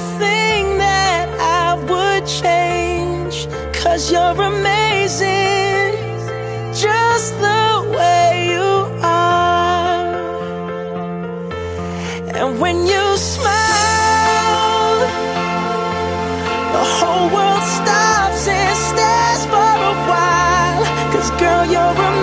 nothing that I would change Cause you're amazing Just the way you are. And when you smile The whole world stops and stares for a while Cause girl you're amazing